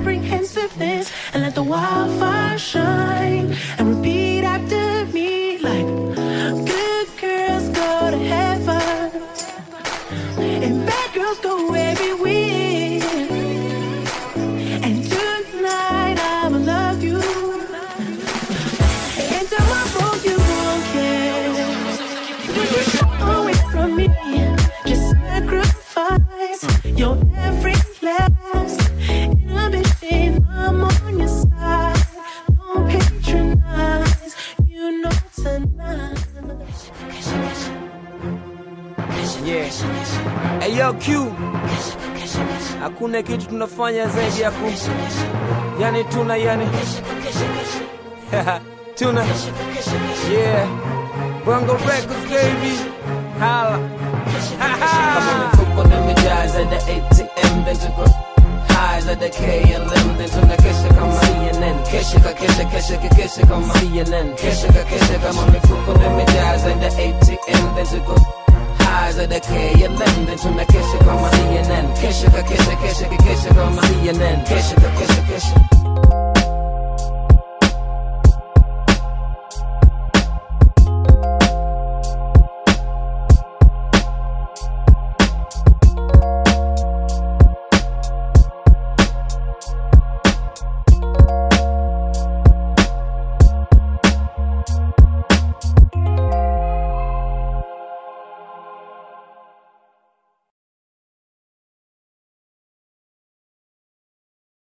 apprehensiveness and let the wildfire Yeah. Hey, yo Q, hakuna kitu tunafanya zaidi ya ku yani tuna yani. Tuna. Yeah. Bongo Records baby. Hala kama mfuko nimejaza da ATM then to grow highs at the K and Lim then tuna kesha kama CNN kesha kakesha kesha kakesha kama CNN kesha ya ATM then tuko high zaidi ya KLM then tunakesha kama CNN kesha ka kesha kesha ka kama CNN kesha ka kesha kesha